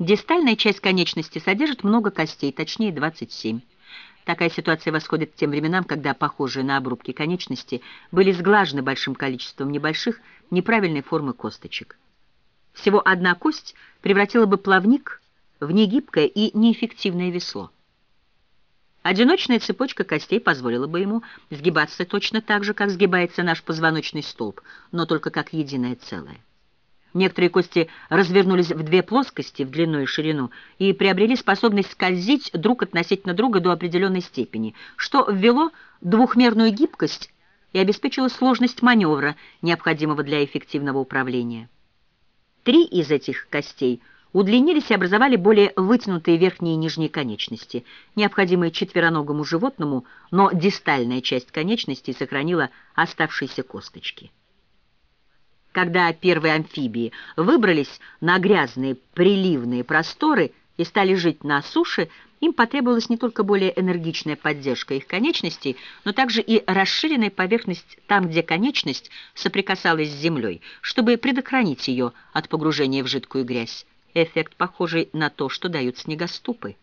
Дистальная часть конечности содержит много костей, точнее 27. Такая ситуация восходит к тем временам, когда похожие на обрубки конечности были сглажены большим количеством небольших, неправильной формы косточек. Всего одна кость превратила бы плавник в негибкое и неэффективное весло. Одиночная цепочка костей позволила бы ему сгибаться точно так же, как сгибается наш позвоночный столб, но только как единое целое. Некоторые кости развернулись в две плоскости, в длину и ширину, и приобрели способность скользить друг относительно друга до определенной степени, что ввело двухмерную гибкость и обеспечило сложность маневра, необходимого для эффективного управления. Три из этих костей удлинились и образовали более вытянутые верхние и нижние конечности, необходимые четвероногому животному, но дистальная часть конечностей сохранила оставшиеся косточки. Когда первые амфибии выбрались на грязные приливные просторы и стали жить на суше, им потребовалась не только более энергичная поддержка их конечностей, но также и расширенная поверхность там, где конечность соприкасалась с землей, чтобы предохранить ее от погружения в жидкую грязь. Эффект похожий на то, что дают снегоступы.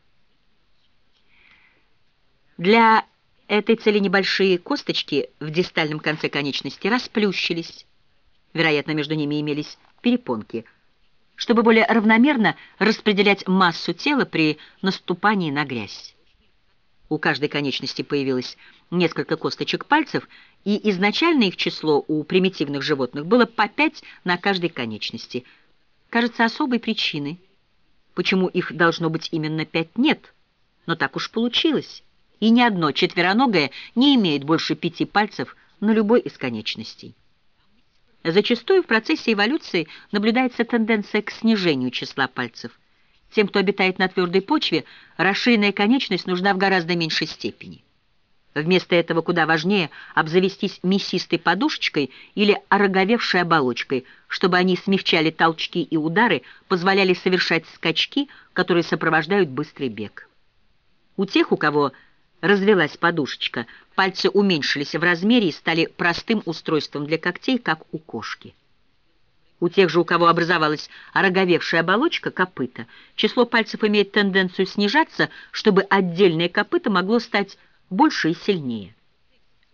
Для этой цели небольшие косточки в дистальном конце конечности расплющились, вероятно, между ними имелись перепонки, чтобы более равномерно распределять массу тела при наступании на грязь. У каждой конечности появилось несколько косточек пальцев, и изначально их число у примитивных животных было по пять на каждой конечности. Кажется, особой причины, почему их должно быть именно пять, нет, но так уж получилось, и ни одно четвероногое не имеет больше пяти пальцев на любой из конечностей. Зачастую в процессе эволюции наблюдается тенденция к снижению числа пальцев. Тем, кто обитает на твердой почве, расширенная конечность нужна в гораздо меньшей степени. Вместо этого куда важнее обзавестись мясистой подушечкой или ороговевшей оболочкой, чтобы они смягчали толчки и удары, позволяли совершать скачки, которые сопровождают быстрый бег. У тех, у кого развелась подушечка, пальцы уменьшились в размере и стали простым устройством для когтей, как у кошки. У тех же, у кого образовалась ороговевшая оболочка копыта, число пальцев имеет тенденцию снижаться, чтобы отдельное копыто могло стать больше и сильнее.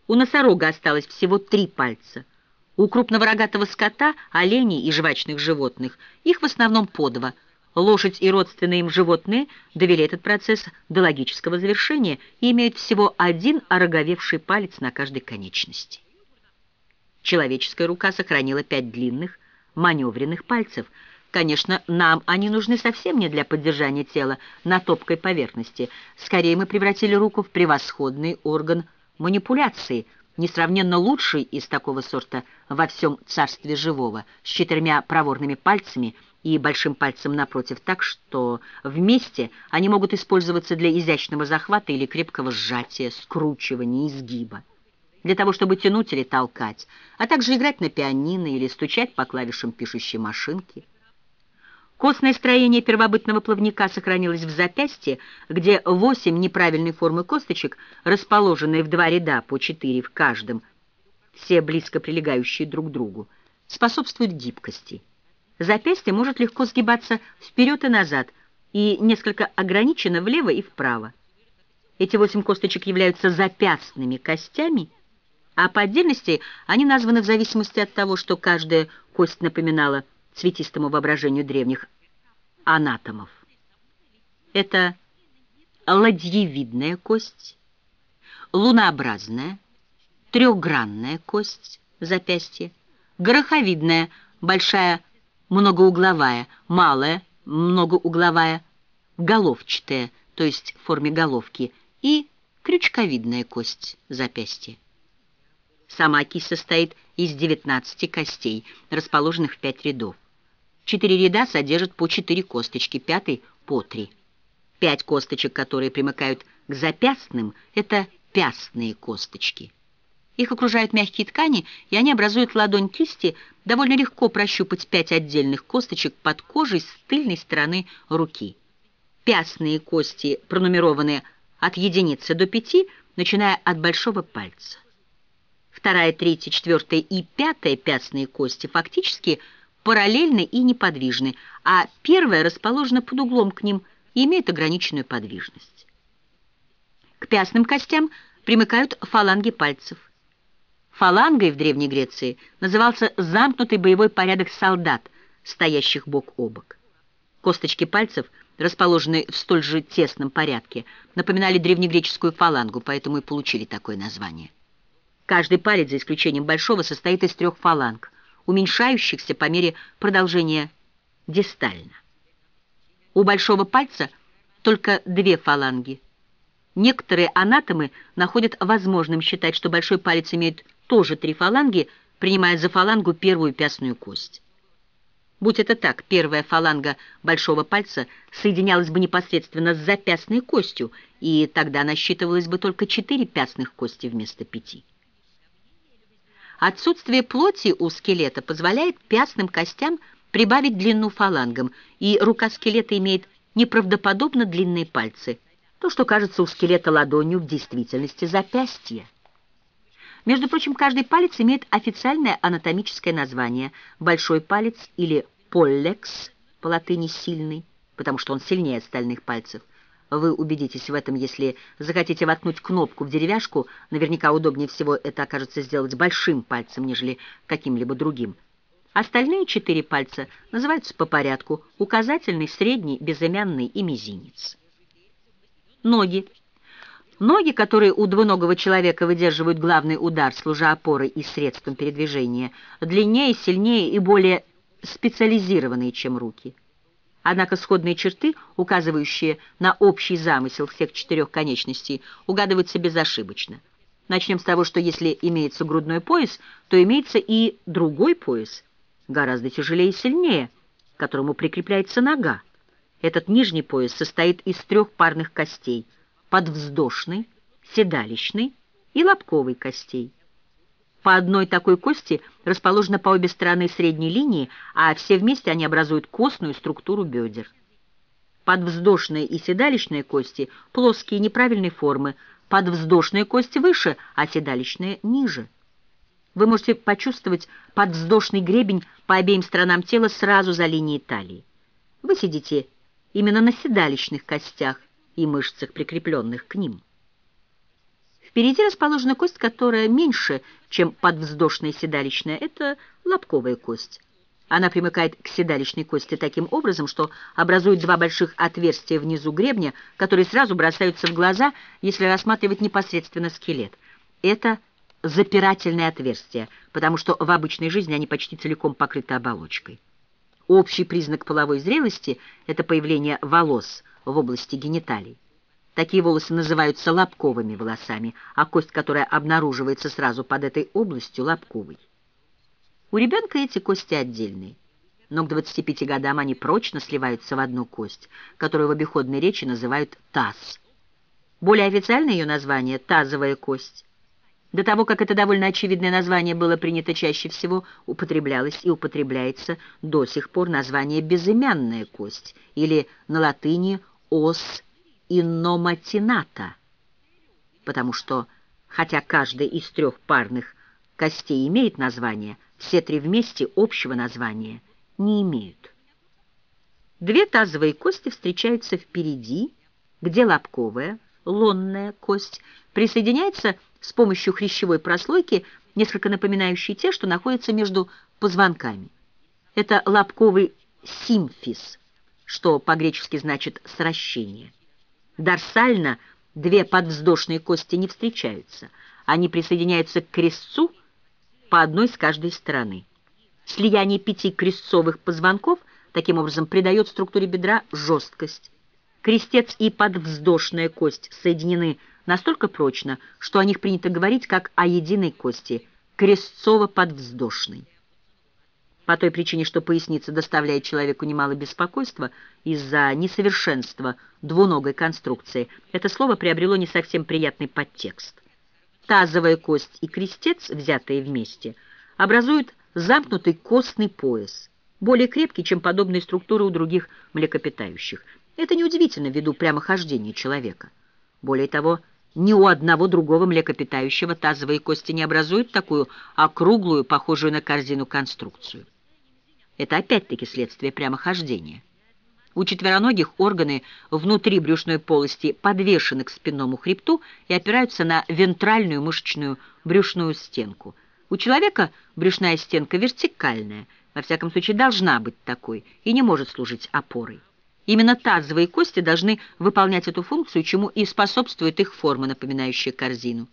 У носорога осталось всего три пальца. У крупного рогатого скота, оленей и жвачных животных их в основном по два – Лошадь и родственные им животные довели этот процесс до логического завершения и имеют всего один ороговевший палец на каждой конечности. Человеческая рука сохранила пять длинных, маневренных пальцев. Конечно, нам они нужны совсем не для поддержания тела на топкой поверхности. Скорее, мы превратили руку в превосходный орган манипуляции, несравненно лучший из такого сорта во всем царстве живого, с четырьмя проворными пальцами – и большим пальцем напротив, так что вместе они могут использоваться для изящного захвата или крепкого сжатия, скручивания, изгиба, для того, чтобы тянуть или толкать, а также играть на пианино или стучать по клавишам пишущей машинки. Костное строение первобытного плавника сохранилось в запястье, где восемь неправильной формы косточек, расположенные в два ряда по четыре в каждом, все близко прилегающие друг к другу, способствуют гибкости. Запястье может легко сгибаться вперед и назад и несколько ограничено влево и вправо. Эти восемь косточек являются запястными костями, а по отдельности они названы в зависимости от того, что каждая кость напоминала цветистому воображению древних анатомов. Это ладьевидная кость, лунообразная, трехгранная кость запястья, гороховидная, большая многоугловая, малая, многоугловая, головчатая, то есть в форме головки, и крючковидная кость запястья. Сама кисть состоит из 19 костей, расположенных в 5 рядов. Четыре ряда содержат по 4 косточки, пятый — по 3. Пять косточек, которые примыкают к запястным, это пястные косточки. Их окружают мягкие ткани, и они образуют ладонь кисти. Довольно легко прощупать пять отдельных косточек под кожей с тыльной стороны руки. Пястные кости пронумерованы от единицы до пяти, начиная от большого пальца. Вторая, третья, четвертая и пятая пястные кости фактически параллельны и неподвижны, а первая расположена под углом к ним и имеет ограниченную подвижность. К пястным костям примыкают фаланги пальцев. Фалангой в Древней Греции назывался замкнутый боевой порядок солдат, стоящих бок о бок. Косточки пальцев, расположенные в столь же тесном порядке, напоминали древнегреческую фалангу, поэтому и получили такое название. Каждый палец, за исключением большого, состоит из трех фаланг, уменьшающихся по мере продолжения дистально. У большого пальца только две фаланги. Некоторые анатомы находят возможным считать, что большой палец имеет тоже три фаланги, принимая за фалангу первую пястную кость. Будь это так, первая фаланга большого пальца соединялась бы непосредственно с запястной костью, и тогда насчитывалось бы только четыре пястных кости вместо пяти. Отсутствие плоти у скелета позволяет пястным костям прибавить длину фалангам, и рука скелета имеет неправдоподобно длинные пальцы. То, что кажется у скелета ладонью, в действительности запястье. Между прочим, каждый палец имеет официальное анатомическое название. Большой палец или поллекс, по латыни «сильный», потому что он сильнее остальных пальцев. Вы убедитесь в этом, если захотите воткнуть кнопку в деревяшку, наверняка удобнее всего это окажется сделать большим пальцем, нежели каким-либо другим. Остальные четыре пальца называются по порядку указательный, средний, безымянный и мизинец. Ноги. Ноги, которые у двуногого человека выдерживают главный удар, служа опорой и средством передвижения, длиннее, сильнее и более специализированные, чем руки. Однако сходные черты, указывающие на общий замысел всех четырех конечностей, угадываются безошибочно. Начнем с того, что если имеется грудной пояс, то имеется и другой пояс, гораздо тяжелее и сильнее, к которому прикрепляется нога. Этот нижний пояс состоит из трех парных костей – подвздошной, седалищной и лобковой костей. По одной такой кости расположено по обе стороны средней линии, а все вместе они образуют костную структуру бедер. Подвздошные и седалищные кости плоские неправильной формы, подвздошные кости выше, а седалищные ниже. Вы можете почувствовать подвздошный гребень по обеим сторонам тела сразу за линией талии. Вы сидите именно на седалищных костях и мышцах, прикрепленных к ним. Впереди расположена кость, которая меньше, чем подвздошная седалищная. Это лобковая кость. Она примыкает к седалищной кости таким образом, что образует два больших отверстия внизу гребня, которые сразу бросаются в глаза, если рассматривать непосредственно скелет. Это запирательные отверстия, потому что в обычной жизни они почти целиком покрыты оболочкой. Общий признак половой зрелости – это появление волос в области гениталий. Такие волосы называются лобковыми волосами, а кость, которая обнаруживается сразу под этой областью, лобковой. У ребенка эти кости отдельные, но к 25 годам они прочно сливаются в одну кость, которую в обиходной речи называют таз. Более официальное ее название – тазовая кость. До того, как это довольно очевидное название было принято чаще всего, употреблялось и употребляется до сих пор название безымянная кость или на латыни «ос инноматината, потому что, хотя каждая из трех парных костей имеет название, все три вместе общего названия не имеют. Две тазовые кости встречаются впереди, где лобковая, лонная кость присоединяется с помощью хрящевой прослойки, несколько напоминающей те, что находятся между позвонками. Это лобковый симфиз, что по-гречески значит «сращение». Дорсально две подвздошные кости не встречаются. Они присоединяются к крестцу по одной с каждой стороны. Слияние пяти крестцовых позвонков таким образом придает структуре бедра жесткость. Крестец и подвздошная кость соединены настолько прочно, что о них принято говорить как о единой кости – крестцово-подвздошной по той причине, что поясница доставляет человеку немало беспокойства из-за несовершенства двуногой конструкции, это слово приобрело не совсем приятный подтекст. Тазовая кость и крестец, взятые вместе, образуют замкнутый костный пояс, более крепкий, чем подобные структуры у других млекопитающих. Это неудивительно ввиду прямохождения человека. Более того, ни у одного другого млекопитающего тазовые кости не образуют такую округлую, похожую на корзину конструкцию. Это опять-таки следствие прямохождения. У четвероногих органы внутри брюшной полости подвешены к спинному хребту и опираются на вентральную мышечную брюшную стенку. У человека брюшная стенка вертикальная, во всяком случае должна быть такой, и не может служить опорой. Именно тазовые кости должны выполнять эту функцию, чему и способствует их форма, напоминающая корзину.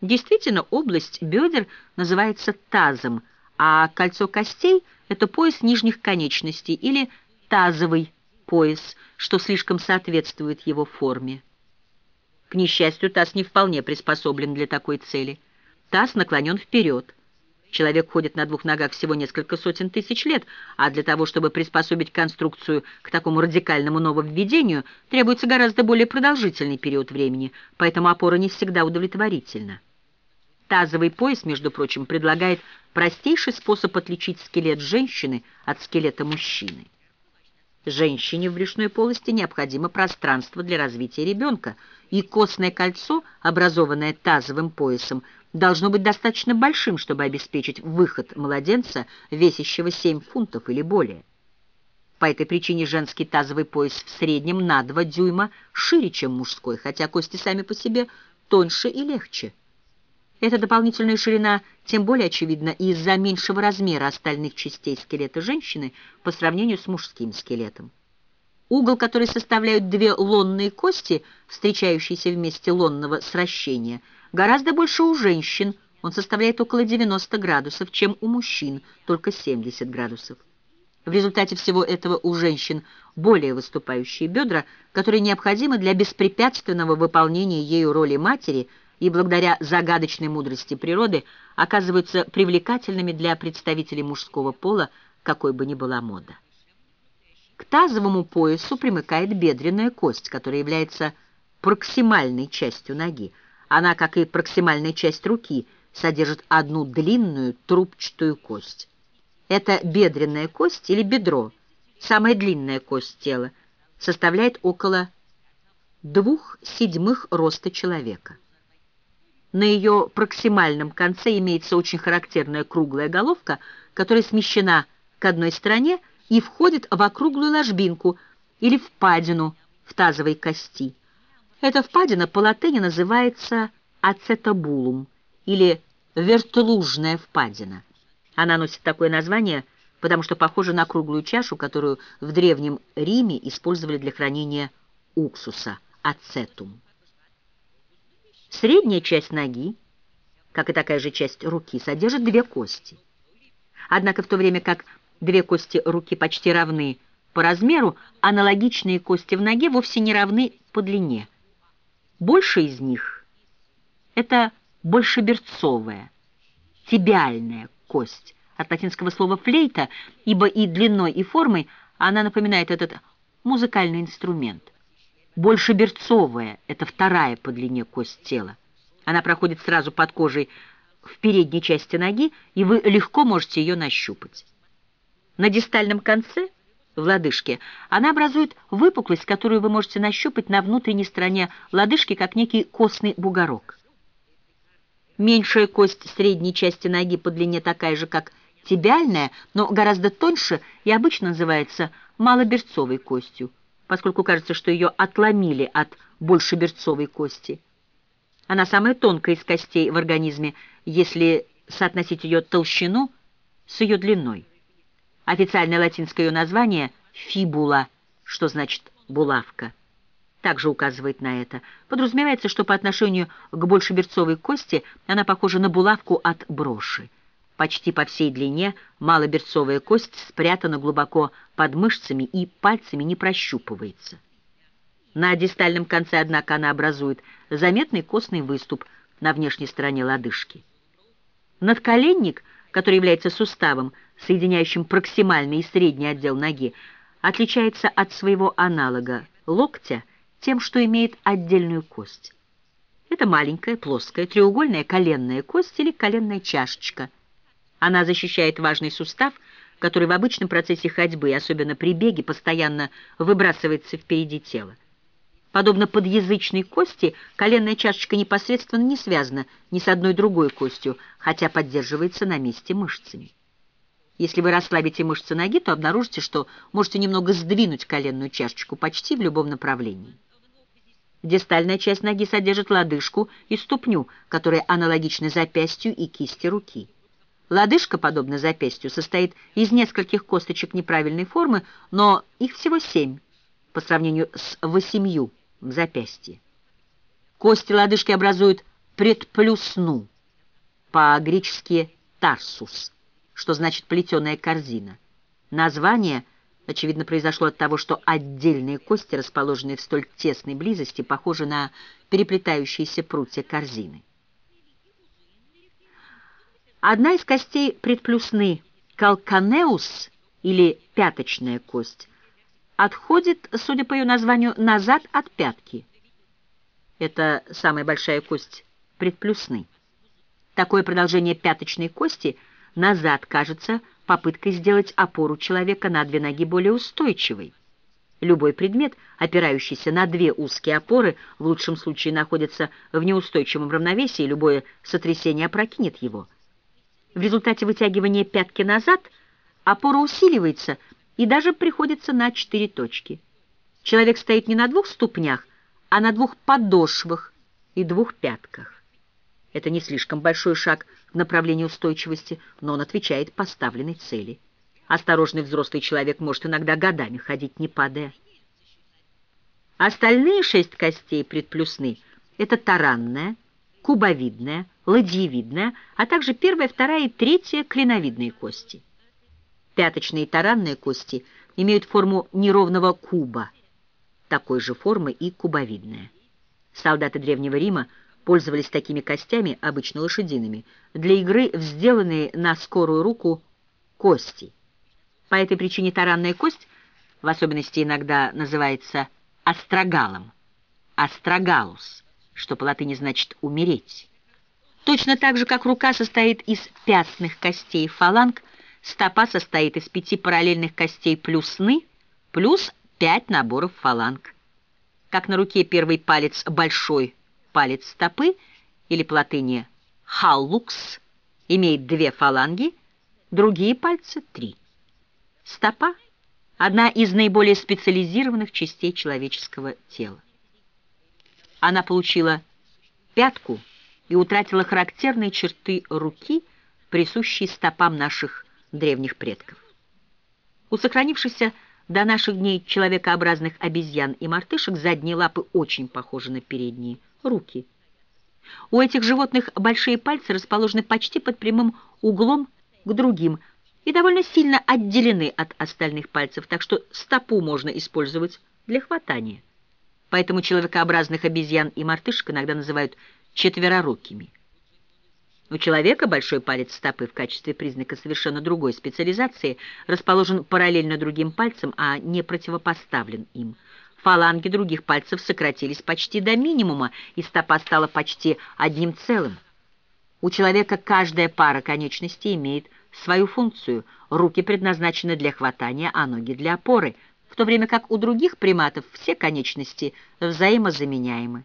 Действительно, область бедер называется тазом, а кольцо костей – это пояс нижних конечностей или тазовый пояс, что слишком соответствует его форме. К несчастью, таз не вполне приспособлен для такой цели. Таз наклонен вперед. Человек ходит на двух ногах всего несколько сотен тысяч лет, а для того, чтобы приспособить конструкцию к такому радикальному нововведению, требуется гораздо более продолжительный период времени, поэтому опора не всегда удовлетворительна. Тазовый пояс, между прочим, предлагает простейший способ отличить скелет женщины от скелета мужчины. Женщине в брюшной полости необходимо пространство для развития ребенка, и костное кольцо, образованное тазовым поясом, должно быть достаточно большим, чтобы обеспечить выход младенца, весящего 7 фунтов или более. По этой причине женский тазовый пояс в среднем на 2 дюйма шире, чем мужской, хотя кости сами по себе тоньше и легче. Эта дополнительная ширина тем более очевидна из-за меньшего размера остальных частей скелета женщины по сравнению с мужским скелетом. Угол, который составляют две лонные кости, встречающиеся вместе лонного сращения, гораздо больше у женщин, он составляет около 90 градусов, чем у мужчин, только 70 градусов. В результате всего этого у женщин более выступающие бедра, которые необходимы для беспрепятственного выполнения ею роли матери – и благодаря загадочной мудрости природы оказываются привлекательными для представителей мужского пола, какой бы ни была мода. К тазовому поясу примыкает бедренная кость, которая является проксимальной частью ноги. Она, как и проксимальная часть руки, содержит одну длинную трубчатую кость. Это бедренная кость или бедро, самая длинная кость тела, составляет около двух седьмых роста человека. На ее проксимальном конце имеется очень характерная круглая головка, которая смещена к одной стороне и входит в округлую ложбинку или впадину в тазовой кости. Эта впадина по латыни называется ацетабулум или вертлужная впадина. Она носит такое название, потому что похожа на круглую чашу, которую в Древнем Риме использовали для хранения уксуса, ацетум. Средняя часть ноги, как и такая же часть руки, содержит две кости. Однако в то время как две кости руки почти равны по размеру, аналогичные кости в ноге вовсе не равны по длине. Больше из них – это большеберцовая, тибиальная кость, от латинского слова «флейта», ибо и длиной, и формой она напоминает этот музыкальный инструмент. Больше берцовая — это вторая по длине кость тела. Она проходит сразу под кожей в передней части ноги, и вы легко можете ее нащупать. На дистальном конце, в лодыжке, она образует выпуклость, которую вы можете нащупать на внутренней стороне лодыжки, как некий костный бугорок. Меньшая кость средней части ноги по длине такая же, как тибиальная, но гораздо тоньше и обычно называется малоберцовой костью поскольку кажется, что ее отломили от большеберцовой кости. Она самая тонкая из костей в организме, если соотносить ее толщину с ее длиной. Официальное латинское ее название – фибула, что значит «булавка». Также указывает на это. Подразумевается, что по отношению к большеберцовой кости она похожа на булавку от броши. Почти по всей длине малоберцовая кость спрятана глубоко под мышцами и пальцами не прощупывается. На дистальном конце, однако, она образует заметный костный выступ на внешней стороне лодыжки. Надколенник, который является суставом, соединяющим проксимальный и средний отдел ноги, отличается от своего аналога локтя тем, что имеет отдельную кость. Это маленькая, плоская, треугольная коленная кость или коленная чашечка – она защищает важный сустав, который в обычном процессе ходьбы, особенно при беге, постоянно выбрасывается впереди тела. Подобно подъязычной кости, коленная чашечка непосредственно не связана ни с одной другой костью, хотя поддерживается на месте мышцами. Если вы расслабите мышцы ноги, то обнаружите, что можете немного сдвинуть коленную чашечку почти в любом направлении. Дистальная часть ноги содержит лодыжку и ступню, которые аналогичны запястью и кисти руки. Лодыжка, подобно запястью, состоит из нескольких косточек неправильной формы, но их всего семь по сравнению с восемью в запястье. Кости лодыжки образуют предплюсну, по-гречески «тарсус», что значит «плетеная корзина». Название, очевидно, произошло от того, что отдельные кости, расположенные в столь тесной близости, похожи на переплетающиеся прутья корзины. Одна из костей предплюсны, калканеус или пяточная кость, отходит, судя по ее названию, назад от пятки. Это самая большая кость предплюсны. Такое продолжение пяточной кости назад кажется попыткой сделать опору человека на две ноги более устойчивой. Любой предмет, опирающийся на две узкие опоры, в лучшем случае находится в неустойчивом равновесии, любое сотрясение опрокинет его. В результате вытягивания пятки назад опора усиливается и даже приходится на четыре точки. Человек стоит не на двух ступнях, а на двух подошвах и двух пятках. Это не слишком большой шаг в направлении устойчивости, но он отвечает поставленной цели. Осторожный взрослый человек может иногда годами ходить, не падая. Остальные шесть костей предплюсны — это таранная, кубовидная, ладьевидная, а также первая, вторая и третья клиновидные кости. Пяточные и таранные кости имеют форму неровного куба, такой же формы и кубовидная. Солдаты Древнего Рима пользовались такими костями, обычно лошадиными, для игры в сделанные на скорую руку кости. По этой причине таранная кость в особенности иногда называется астрогалом, астрогалус, что по латыни значит «умереть». Точно так же, как рука состоит из пятных костей фаланг, стопа состоит из пяти параллельных костей плюсны плюс пять наборов фаланг. Как на руке первый палец большой палец стопы, или по латыни «халлукс», имеет две фаланги, другие пальцы — три. Стопа — одна из наиболее специализированных частей человеческого тела. Она получила пятку и утратила характерные черты руки, присущие стопам наших древних предков. У сохранившихся до наших дней человекообразных обезьян и мартышек задние лапы очень похожи на передние руки. У этих животных большие пальцы расположены почти под прямым углом к другим и довольно сильно отделены от остальных пальцев, так что стопу можно использовать для хватания. Поэтому человекообразных обезьян и мартышек иногда называют четверорукими. У человека большой палец стопы в качестве признака совершенно другой специализации расположен параллельно другим пальцам, а не противопоставлен им. Фаланги других пальцев сократились почти до минимума, и стопа стала почти одним целым. У человека каждая пара конечностей имеет свою функцию. Руки предназначены для хватания, а ноги для опоры, то время как у других приматов все конечности взаимозаменяемы.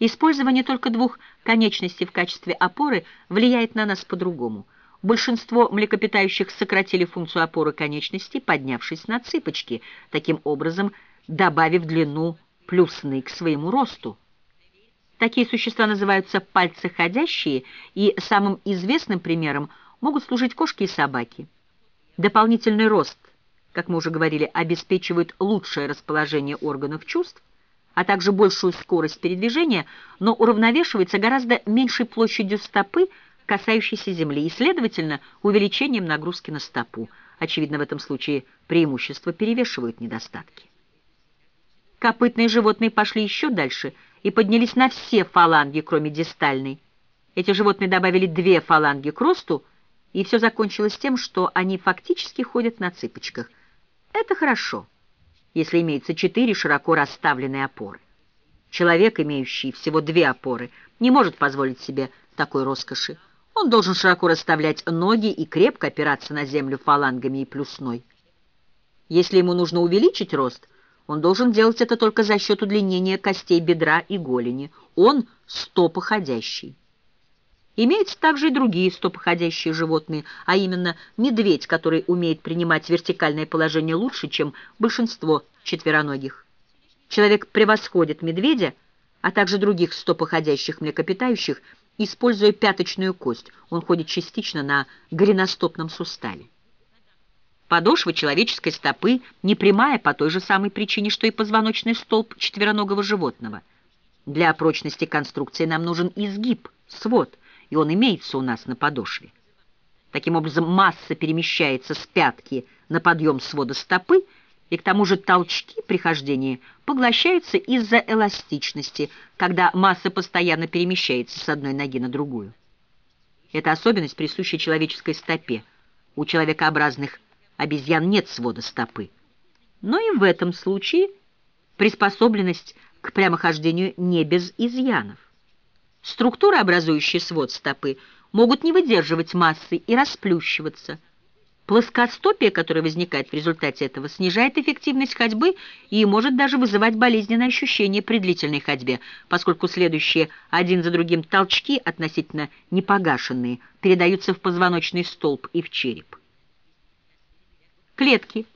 Использование только двух конечностей в качестве опоры влияет на нас по-другому. Большинство млекопитающих сократили функцию опоры конечностей, поднявшись на цыпочки, таким образом добавив длину плюсны к своему росту. Такие существа называются пальцеходящие, и самым известным примером могут служить кошки и собаки. Дополнительный рост, как мы уже говорили, обеспечивает лучшее расположение органов чувств, а также большую скорость передвижения, но уравновешивается гораздо меньшей площадью стопы, касающейся земли, и, следовательно, увеличением нагрузки на стопу. Очевидно, в этом случае преимущества перевешивают недостатки. Копытные животные пошли еще дальше и поднялись на все фаланги, кроме дистальной. Эти животные добавили две фаланги к росту, и все закончилось тем, что они фактически ходят на цыпочках. Это хорошо если имеется четыре широко расставленные опоры. Человек, имеющий всего две опоры, не может позволить себе такой роскоши. Он должен широко расставлять ноги и крепко опираться на землю фалангами и плюсной. Если ему нужно увеличить рост, он должен делать это только за счет удлинения костей бедра и голени. Он стопоходящий. Имеются также и другие стопоходящие животные, а именно медведь, который умеет принимать вертикальное положение лучше, чем большинство четвероногих. Человек превосходит медведя, а также других стопоходящих млекопитающих, используя пяточную кость. Он ходит частично на голеностопном суставе. Подошва человеческой стопы не прямая по той же самой причине, что и позвоночный столб четвероногого животного. Для прочности конструкции нам нужен изгиб, свод, и он имеется у нас на подошве. Таким образом, масса перемещается с пятки на подъем свода стопы, и к тому же толчки при хождении поглощаются из-за эластичности, когда масса постоянно перемещается с одной ноги на другую. Эта особенность присуща человеческой стопе. У человекообразных обезьян нет свода стопы. Но и в этом случае приспособленность к прямохождению не без изъянов. Структуры, образующие свод стопы, могут не выдерживать массы и расплющиваться – Плоскостопие, которое возникает в результате этого, снижает эффективность ходьбы и может даже вызывать болезненное ощущение при длительной ходьбе, поскольку следующие один за другим толчки, относительно непогашенные, передаются в позвоночный столб и в череп. Клетки.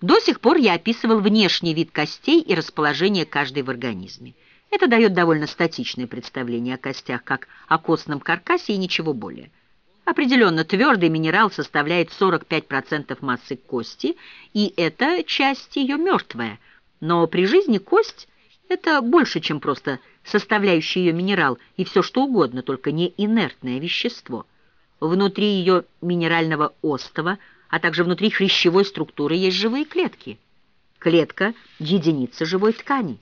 До сих пор я описывал внешний вид костей и расположение каждой в организме. Это дает довольно статичное представление о костях, как о костном каркасе и ничего более. Определенно, твердый минерал составляет 45% массы кости, и эта часть ее мертвая. Но при жизни кость – это больше, чем просто составляющий ее минерал и все что угодно, только не инертное вещество. Внутри ее минерального остова, а также внутри хрящевой структуры есть живые клетки. Клетка – единица живой ткани.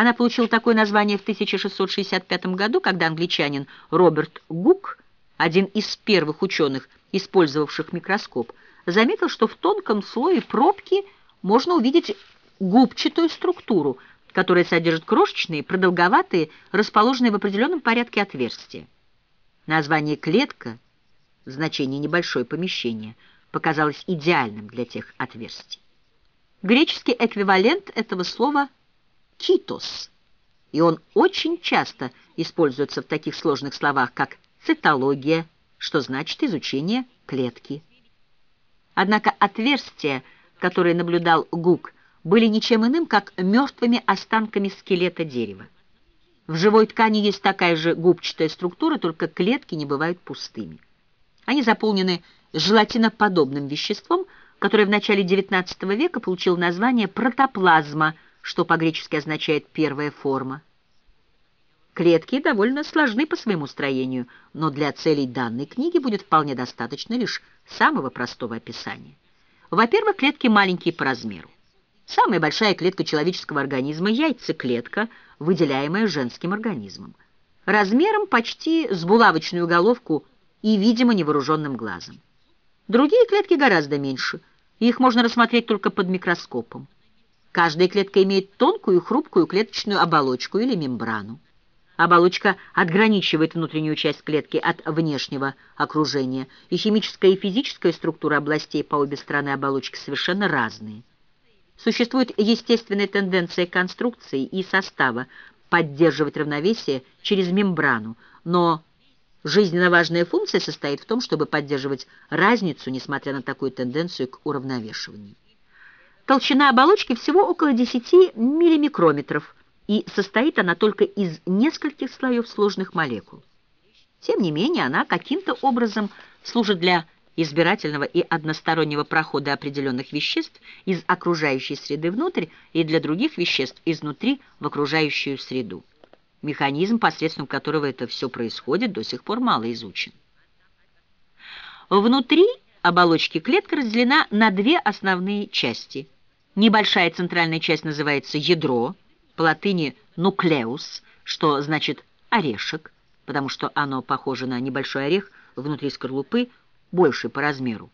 Она получила такое название в 1665 году, когда англичанин Роберт Гук – один из первых ученых, использовавших микроскоп, заметил, что в тонком слое пробки можно увидеть губчатую структуру, которая содержит крошечные, продолговатые, расположенные в определенном порядке отверстия. Название «клетка» в значении «небольшое помещение» показалось идеальным для тех отверстий. Греческий эквивалент этого слова «китос», и он очень часто используется в таких сложных словах, как цитология, что значит изучение клетки. Однако отверстия, которые наблюдал Гук, были ничем иным, как мертвыми останками скелета дерева. В живой ткани есть такая же губчатая структура, только клетки не бывают пустыми. Они заполнены желатиноподобным веществом, которое в начале XIX века получило название протоплазма, что по-гречески означает «первая форма». Клетки довольно сложны по своему строению, но для целей данной книги будет вполне достаточно лишь самого простого описания. Во-первых, клетки маленькие по размеру. Самая большая клетка человеческого организма – яйцеклетка, выделяемая женским организмом. Размером почти с булавочную головку и, видимо, невооруженным глазом. Другие клетки гораздо меньше, их можно рассмотреть только под микроскопом. Каждая клетка имеет тонкую хрупкую клеточную оболочку или мембрану. Оболочка отграничивает внутреннюю часть клетки от внешнего окружения, и химическая и физическая структура областей по обе стороны оболочки совершенно разные. Существует естественная тенденция конструкции и состава поддерживать равновесие через мембрану, но жизненно важная функция состоит в том, чтобы поддерживать разницу, несмотря на такую тенденцию к уравновешиванию. Толщина оболочки всего около 10 миллимикрометров – и состоит она только из нескольких слоев сложных молекул. Тем не менее, она каким-то образом служит для избирательного и одностороннего прохода определенных веществ из окружающей среды внутрь и для других веществ изнутри в окружающую среду. Механизм, посредством которого это все происходит, до сих пор мало изучен. Внутри оболочки клетка разделена на две основные части. Небольшая центральная часть называется ядро, по латыни «нуклеус», что значит «орешек», потому что оно похоже на небольшой орех внутри скорлупы, больше по размеру,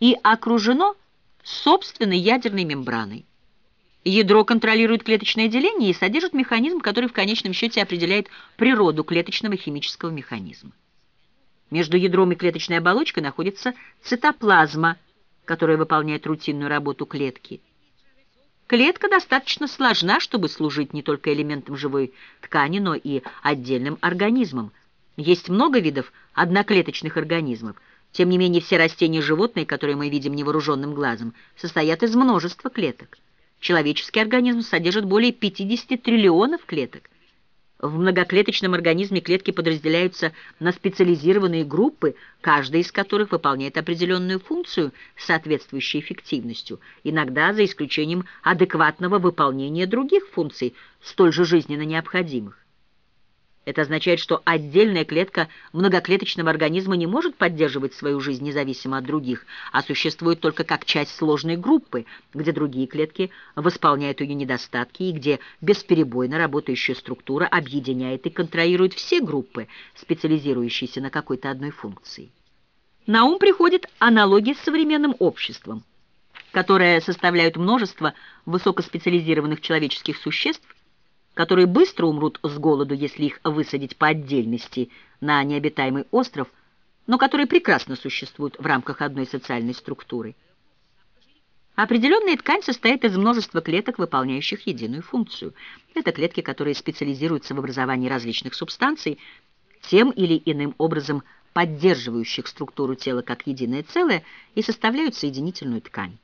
и окружено собственной ядерной мембраной. Ядро контролирует клеточное деление и содержит механизм, который в конечном счете определяет природу клеточного химического механизма. Между ядром и клеточной оболочкой находится цитоплазма, которая выполняет рутинную работу клетки – Клетка достаточно сложна, чтобы служить не только элементом живой ткани, но и отдельным организмом. Есть много видов одноклеточных организмов. Тем не менее, все растения и животные, которые мы видим невооруженным глазом, состоят из множества клеток. Человеческий организм содержит более 50 триллионов клеток. В многоклеточном организме клетки подразделяются на специализированные группы, каждая из которых выполняет определенную функцию с соответствующей эффективностью, иногда за исключением адекватного выполнения других функций, столь же жизненно необходимых. Это означает, что отдельная клетка многоклеточного организма не может поддерживать свою жизнь независимо от других, а существует только как часть сложной группы, где другие клетки восполняют ее недостатки и где бесперебойно работающая структура объединяет и контролирует все группы, специализирующиеся на какой-то одной функции. На ум приходит аналогия с современным обществом, которое составляют множество высокоспециализированных человеческих существ, которые быстро умрут с голоду, если их высадить по отдельности на необитаемый остров, но которые прекрасно существуют в рамках одной социальной структуры. Определенная ткань состоит из множества клеток, выполняющих единую функцию. Это клетки, которые специализируются в образовании различных субстанций, тем или иным образом поддерживающих структуру тела как единое целое и составляют соединительную ткань.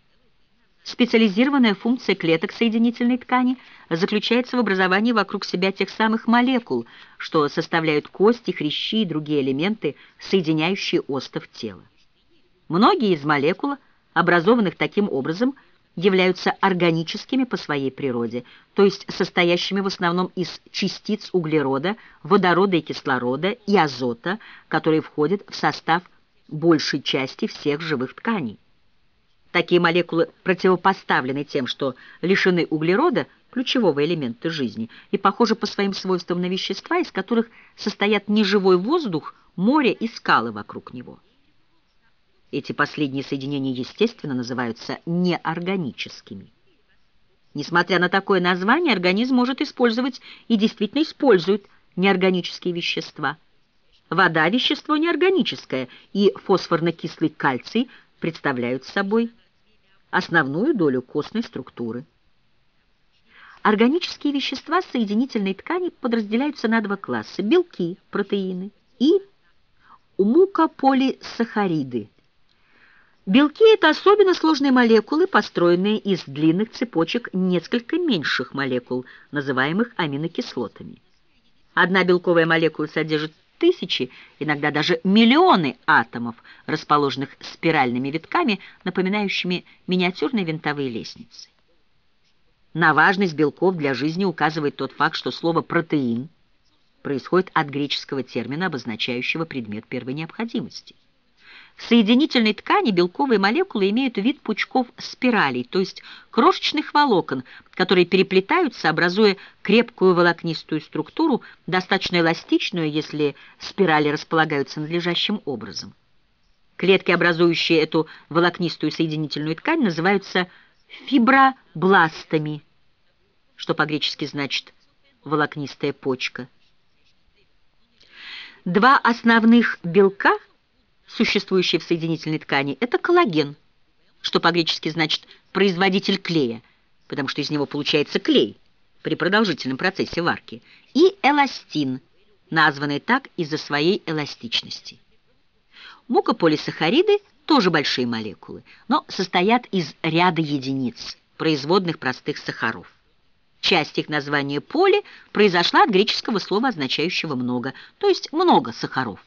Специализированная функция клеток соединительной ткани заключается в образовании вокруг себя тех самых молекул, что составляют кости, хрящи и другие элементы, соединяющие остов тела. Многие из молекул, образованных таким образом, являются органическими по своей природе, то есть состоящими в основном из частиц углерода, водорода и кислорода и азота, которые входят в состав большей части всех живых тканей. Такие молекулы противопоставлены тем, что лишены углерода, ключевого элемента жизни, и похожи по своим свойствам на вещества, из которых состоят неживой воздух, море и скалы вокруг него. Эти последние соединения, естественно, называются неорганическими. Несмотря на такое название, организм может использовать и действительно использует неорганические вещества. Вода – вещество неорганическое, и фосфорно-кислый кальций представляют собой основную долю костной структуры. Органические вещества соединительной ткани подразделяются на два класса – белки, протеины и мукополисахариды. Белки – это особенно сложные молекулы, построенные из длинных цепочек несколько меньших молекул, называемых аминокислотами. Одна белковая молекула содержит тысячи, иногда даже миллионы атомов, расположенных спиральными витками, напоминающими миниатюрные винтовые лестницы. На важность белков для жизни указывает тот факт, что слово «протеин» происходит от греческого термина, обозначающего предмет первой необходимости. В соединительной ткани белковые молекулы имеют вид пучков спиралей, то есть крошечных волокон, которые переплетаются, образуя крепкую волокнистую структуру, достаточно эластичную, если спирали располагаются надлежащим образом. Клетки, образующие эту волокнистую соединительную ткань, называются фибробластами, что по-гречески значит «волокнистая почка». Два основных белка – существующий в соединительной ткани, это коллаген, что по-гречески значит «производитель клея», потому что из него получается клей при продолжительном процессе варки, и эластин, названный так из-за своей эластичности. Мукополисахариды тоже большие молекулы, но состоят из ряда единиц, производных простых сахаров. Часть их названия «поли» произошла от греческого слова, означающего «много», то есть «много сахаров».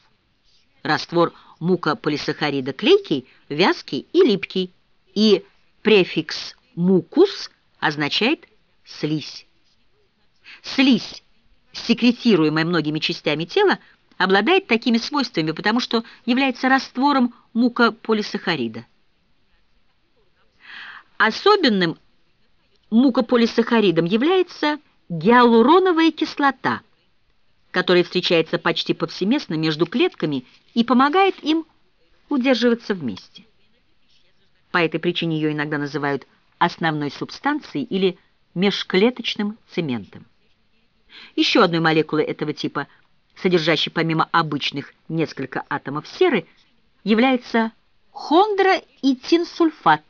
Раствор мукополисахарида клейкий, вязкий и липкий, и префикс «мукус» означает «слизь». Слизь, секретируемая многими частями тела, обладает такими свойствами, потому что является раствором мукополисахарида. Особенным мукополисахаридом является гиалуроновая кислота – который встречается почти повсеместно между клетками и помогает им удерживаться вместе. По этой причине ее иногда называют основной субстанцией или межклеточным цементом. Еще одной молекулой этого типа, содержащей помимо обычных несколько атомов серы, является хондроитинсульфат.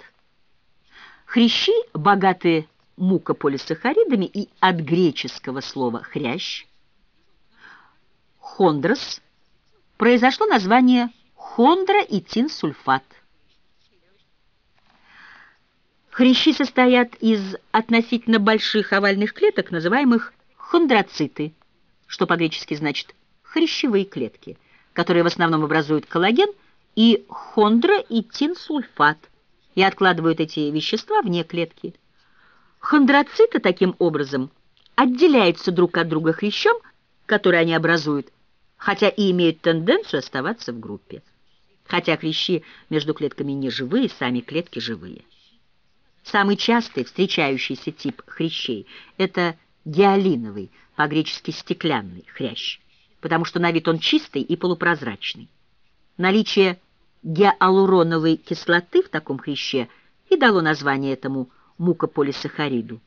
Хрящи, богатые мукополисахаридами и от греческого слова «хрящ», хондрос произошло название хондроитинсульфат. Хрящи состоят из относительно больших овальных клеток, называемых хондроциты, что по-гречески значит хрящевые клетки, которые в основном образуют коллаген и хондроитинсульфат и откладывают эти вещества вне клетки. Хондроциты таким образом отделяются друг от друга хрящом, который они образуют, хотя и имеют тенденцию оставаться в группе. Хотя хрящи между клетками не живые, сами клетки живые. Самый частый встречающийся тип хрящей – это гиалиновый, по-гречески стеклянный хрящ, потому что на вид он чистый и полупрозрачный. Наличие гиалуроновой кислоты в таком хряще и дало название этому мукополисахариду.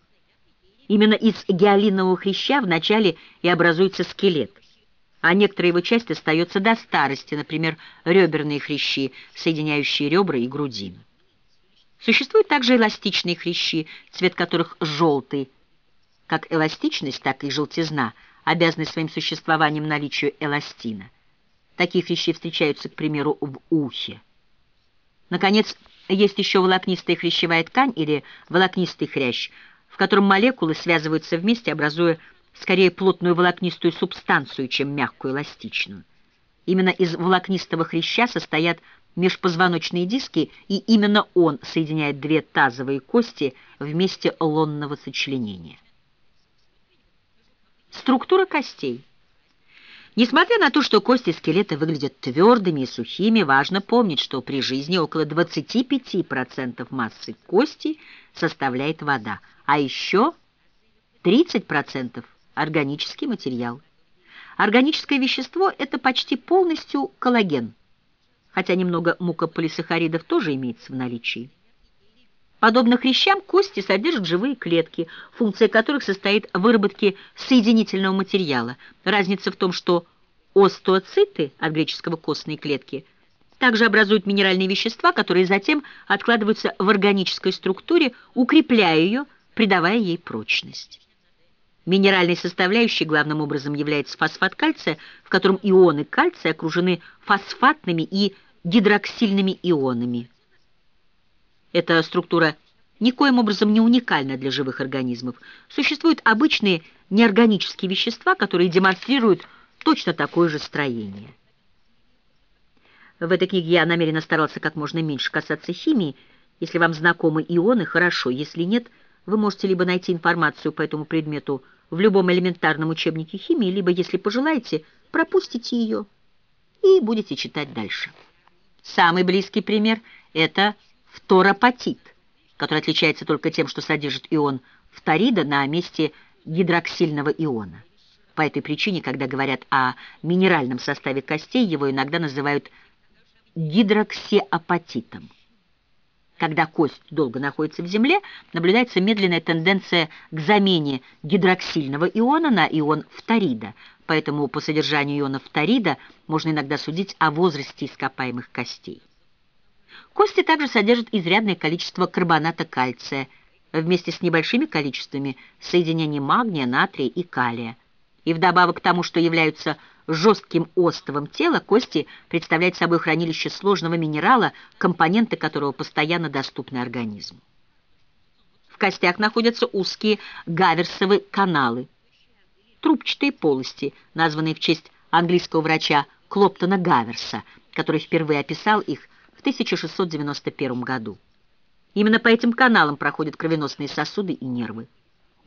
Именно из гиалинового хряща вначале и образуется скелет, а некоторая его часть остается до старости, например, реберные хрящи, соединяющие ребра и грудину. Существуют также эластичные хрящи, цвет которых желтый. Как эластичность, так и желтизна обязаны своим существованием наличию эластина. Такие хрящи встречаются, к примеру, в ухе. Наконец, есть еще волокнистая хрящевая ткань или волокнистый хрящ, в котором молекулы связываются вместе, образуя скорее плотную волокнистую субстанцию, чем мягкую эластичную. Именно из волокнистого хряща состоят межпозвоночные диски, и именно он соединяет две тазовые кости в месте лонного сочленения. Структура костей. Несмотря на то, что кости скелета выглядят твердыми и сухими, важно помнить, что при жизни около 25% массы кости составляет вода, а еще 30% органический материал. Органическое вещество – это почти полностью коллаген – хотя немного мукополисахаридов тоже имеется в наличии. Подобно хрящам, кости содержат живые клетки, функция которых состоит в выработке соединительного материала. Разница в том, что остеоциты, от греческого костные клетки, также образуют минеральные вещества, которые затем откладываются в органической структуре, укрепляя ее, придавая ей прочность. Минеральной составляющей главным образом является фосфат кальция, в котором ионы кальция окружены фосфатными и гидроксильными ионами. Эта структура никоим образом не уникальна для живых организмов. Существуют обычные неорганические вещества, которые демонстрируют точно такое же строение. В этой книге я намеренно старался как можно меньше касаться химии. Если вам знакомы ионы, хорошо. Если нет, вы можете либо найти информацию по этому предмету в любом элементарном учебнике химии, либо, если пожелаете, пропустите ее и будете читать дальше. Самый близкий пример – это фторапатит, который отличается только тем, что содержит ион фторида на месте гидроксильного иона. По этой причине, когда говорят о минеральном составе костей, его иногда называют гидроксиапатитом. Когда кость долго находится в земле, наблюдается медленная тенденция к замене гидроксильного иона на ион фторида, поэтому по содержанию иона фторида можно иногда судить о возрасте ископаемых костей. Кости также содержат изрядное количество карбоната кальция, вместе с небольшими количествами соединений магния, натрия и калия. И вдобавок к тому, что являются жестким остовом тела, кости представляют собой хранилище сложного минерала, компоненты которого постоянно доступны организму. В костях находятся узкие гаверсовые каналы, трубчатые полости, названные в честь английского врача Клоптона Гаверса, который впервые описал их в 1691 году. Именно по этим каналам проходят кровеносные сосуды и нервы.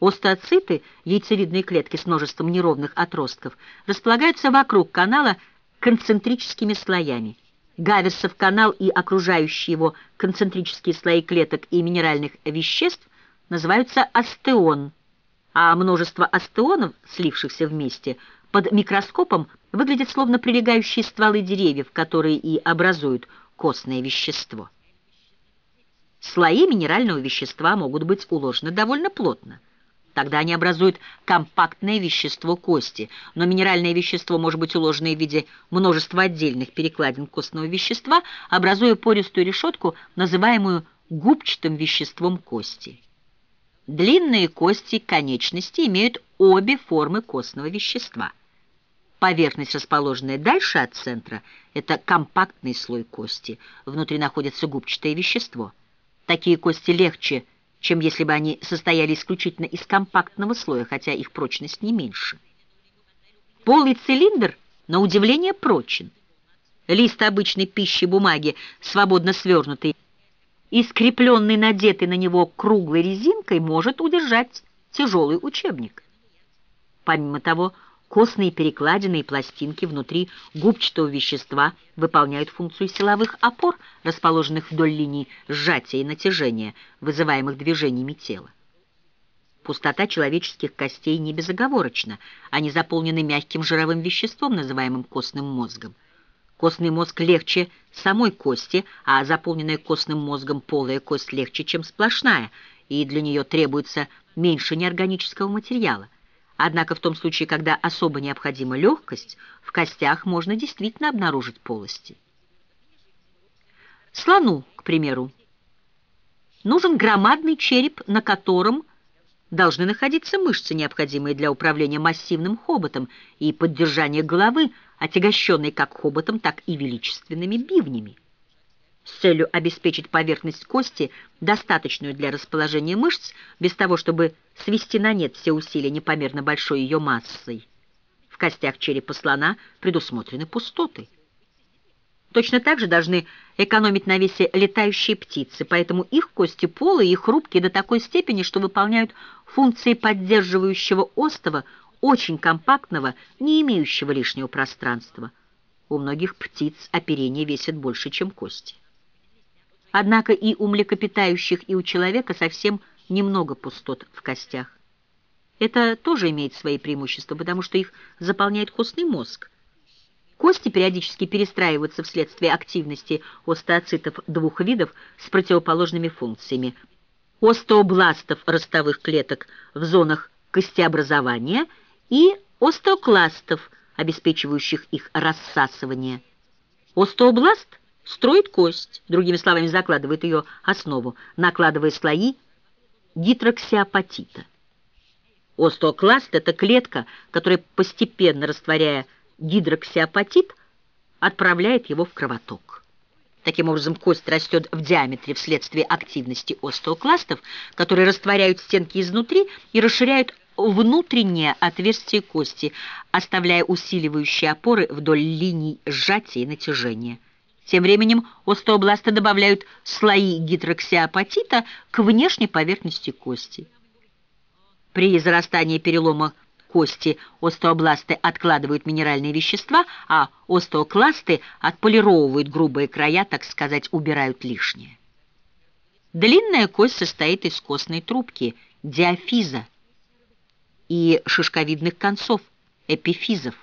Остеоциты, яйцевидные клетки с множеством неровных отростков, располагаются вокруг канала концентрическими слоями. Гаверсов канал и окружающие его концентрические слои клеток и минеральных веществ называются остеон, а множество остеонов, слившихся вместе, под микроскопом выглядят словно прилегающие стволы деревьев, которые и образуют костное вещество. Слои минерального вещества могут быть уложены довольно плотно. Тогда они образуют компактное вещество кости, но минеральное вещество может быть уложено в виде множества отдельных перекладин костного вещества, образуя пористую решетку, называемую губчатым веществом кости. Длинные кости конечности имеют обе формы костного вещества. Поверхность, расположенная дальше от центра, это компактный слой кости. Внутри находится губчатое вещество. Такие кости легче, чем если бы они состояли исключительно из компактного слоя, хотя их прочность не меньше. Полый цилиндр, на удивление, прочен. Лист обычной пищи бумаги, свободно свернутый и скрепленный надетый на него круглой резинкой, может удержать тяжелый учебник. Помимо того, костные перекладины и пластинки внутри губчатого вещества выполняют функцию силовых опор, расположенных вдоль линий сжатия и натяжения, вызываемых движениями тела. Пустота человеческих костей не безоговорочна, они заполнены мягким жировым веществом, называемым костным мозгом. Костный мозг легче самой кости, а заполненная костным мозгом полая кость легче, чем сплошная, и для нее требуется меньше неорганического материала. Однако в том случае, когда особо необходима легкость, в костях можно действительно обнаружить полости. Слону, к примеру, нужен громадный череп, на котором должны находиться мышцы, необходимые для управления массивным хоботом и поддержания головы, отягощенной как хоботом, так и величественными бивнями. С целью обеспечить поверхность кости, достаточную для расположения мышц, без того, чтобы свести на нет все усилия непомерно большой ее массой. В костях черепа слона предусмотрены пустоты. Точно так же должны экономить на весе летающие птицы, поэтому их кости полые и хрупкие до такой степени, что выполняют функции поддерживающего остова, очень компактного, не имеющего лишнего пространства. У многих птиц оперение весит больше, чем кости. Однако и у млекопитающих, и у человека совсем немного пустот в костях. Это тоже имеет свои преимущества, потому что их заполняет костный мозг. Кости периодически перестраиваются вследствие активности остеоцитов двух видов с противоположными функциями. Остеобластов ростовых клеток в зонах костеобразования и остеокластов, обеспечивающих их рассасывание. Остеобласт строит кость, другими словами, закладывает ее основу, накладывая слои гидроксиапатита. Остеокласт – это клетка, которая, постепенно растворяя гидроксиапатит, отправляет его в кровоток. Таким образом, кость растет в диаметре вследствие активности остеокластов, которые растворяют стенки изнутри и расширяют внутреннее отверстие кости, оставляя усиливающие опоры вдоль линий сжатия и натяжения. Тем временем остеобласты добавляют слои гидроксиапатита к внешней поверхности кости. При зарастании перелома кости остеобласты откладывают минеральные вещества, а остеокласты отполировывают грубые края, так сказать, убирают лишнее. Длинная кость состоит из костной трубки, диафиза, и шишковидных концов, эпифизов.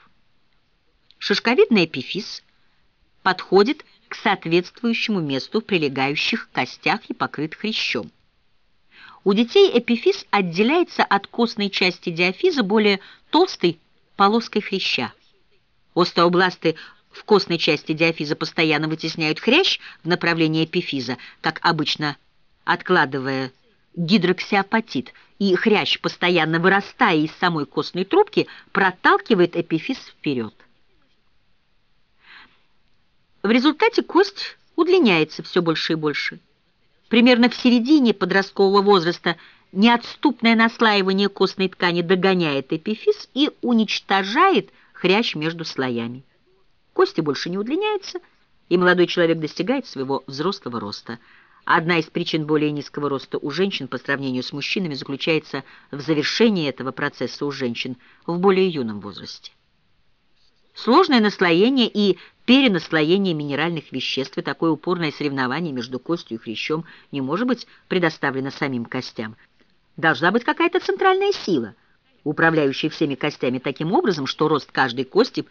Шишковидный эпифиз подходит к соответствующему месту в прилегающих костях и покрыт хрящом. У детей эпифиз отделяется от костной части диафиза более толстой полоской хряща. Остеобласты в костной части диафиза постоянно вытесняют хрящ в направлении эпифиза, как обычно откладывая гидроксиапатит, и хрящ, постоянно вырастая из самой костной трубки, проталкивает эпифиз вперед. В результате кость удлиняется все больше и больше. Примерно в середине подросткового возраста неотступное наслаивание костной ткани догоняет эпифиз и уничтожает хрящ между слоями. Кости больше не удлиняются, и молодой человек достигает своего взрослого роста. Одна из причин более низкого роста у женщин по сравнению с мужчинами заключается в завершении этого процесса у женщин в более юном возрасте. Сложное наслоение и перенаслоение минеральных веществ и такое упорное соревнование между костью и хрящом не может быть предоставлено самим костям. Должна быть какая-то центральная сила, управляющая всеми костями таким образом, что рост каждой кости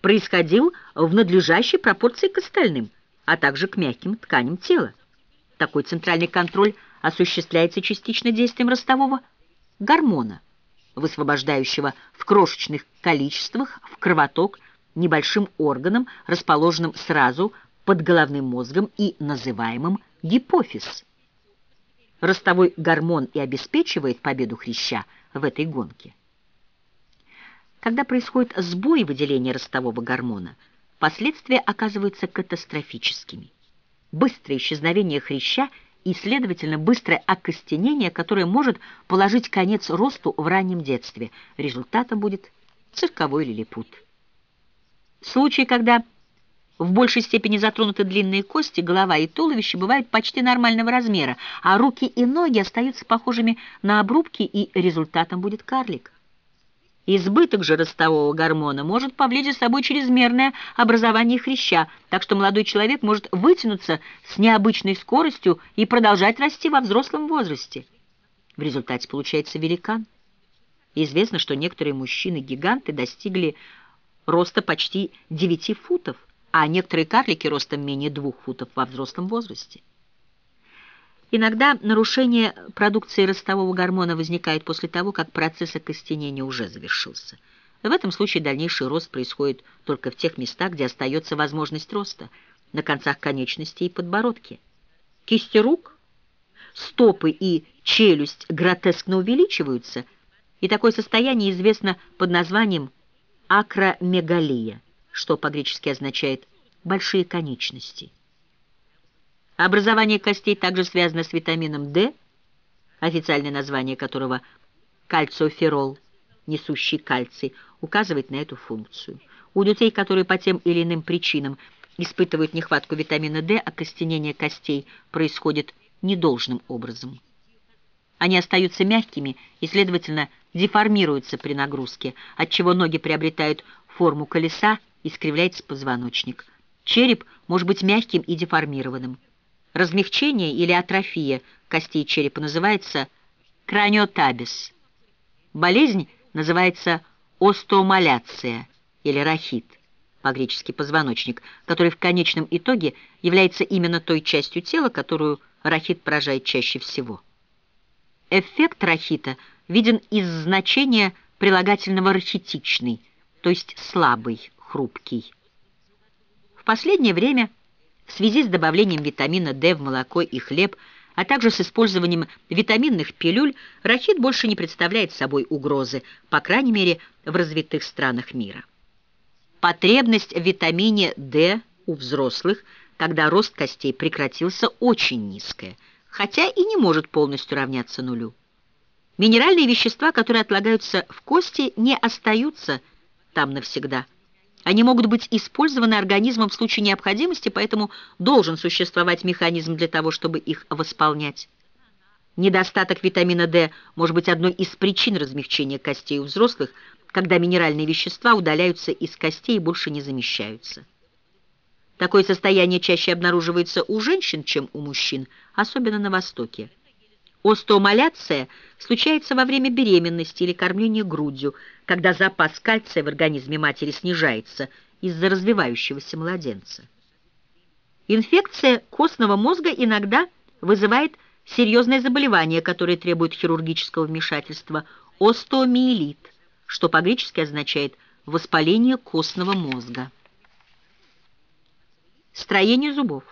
происходил в надлежащей пропорции к остальным, а также к мягким тканям тела. Такой центральный контроль осуществляется частично действием ростового гормона высвобождающего в крошечных количествах в кровоток небольшим органом, расположенным сразу под головным мозгом и называемым гипофиз. Ростовой гормон и обеспечивает победу хряща в этой гонке. Когда происходит сбой выделения ростового гормона, последствия оказываются катастрофическими. Быстрое исчезновение хряща и, следовательно, быстрое окостенение, которое может положить конец росту в раннем детстве. Результатом будет цирковой лилипут. Случаи, когда в большей степени затронуты длинные кости, голова и туловище бывают почти нормального размера, а руки и ноги остаются похожими на обрубки, и результатом будет карлик. Избыток же ростового гормона может повлечь за собой чрезмерное образование хряща, так что молодой человек может вытянуться с необычной скоростью и продолжать расти во взрослом возрасте. В результате получается великан. Известно, что некоторые мужчины-гиганты достигли роста почти 9 футов, а некоторые карлики ростом менее 2 футов во взрослом возрасте. Иногда нарушение продукции ростового гормона возникает после того, как процесс окостенения уже завершился. В этом случае дальнейший рост происходит только в тех местах, где остается возможность роста, на концах конечностей и подбородке. Кисти рук, стопы и челюсть гротескно увеличиваются, и такое состояние известно под названием акромегалия, что по-гречески означает «большие конечности». Образование костей также связано с витамином D, официальное название которого кальциоферол, несущий кальций, указывает на эту функцию. У людей, которые по тем или иным причинам испытывают нехватку витамина D, окостенение костей происходит недолжным образом. Они остаются мягкими и, следовательно, деформируются при нагрузке, отчего ноги приобретают форму колеса, искривляется позвоночник. Череп может быть мягким и деформированным. Размягчение или атрофия костей черепа называется краниотабис. Болезнь называется остеомаляция или рахит, по-гречески позвоночник, который в конечном итоге является именно той частью тела, которую рахит поражает чаще всего. Эффект рахита виден из значения прилагательного рахитичный, то есть слабый, хрупкий. В последнее время в связи с добавлением витамина D в молоко и хлеб, а также с использованием витаминных пилюль, рахит больше не представляет собой угрозы, по крайней мере, в развитых странах мира. Потребность в витамине D у взрослых, когда рост костей прекратился, очень низкая, хотя и не может полностью равняться нулю. Минеральные вещества, которые отлагаются в кости, не остаются там навсегда – они могут быть использованы организмом в случае необходимости, поэтому должен существовать механизм для того, чтобы их восполнять. Недостаток витамина D может быть одной из причин размягчения костей у взрослых, когда минеральные вещества удаляются из костей и больше не замещаются. Такое состояние чаще обнаруживается у женщин, чем у мужчин, особенно на Востоке. Остеомаляция случается во время беременности или кормления грудью, когда запас кальция в организме матери снижается из-за развивающегося младенца. Инфекция костного мозга иногда вызывает серьезное заболевание, которое требует хирургического вмешательства – остеомиелит, что по-гречески означает «воспаление костного мозга». Строение зубов.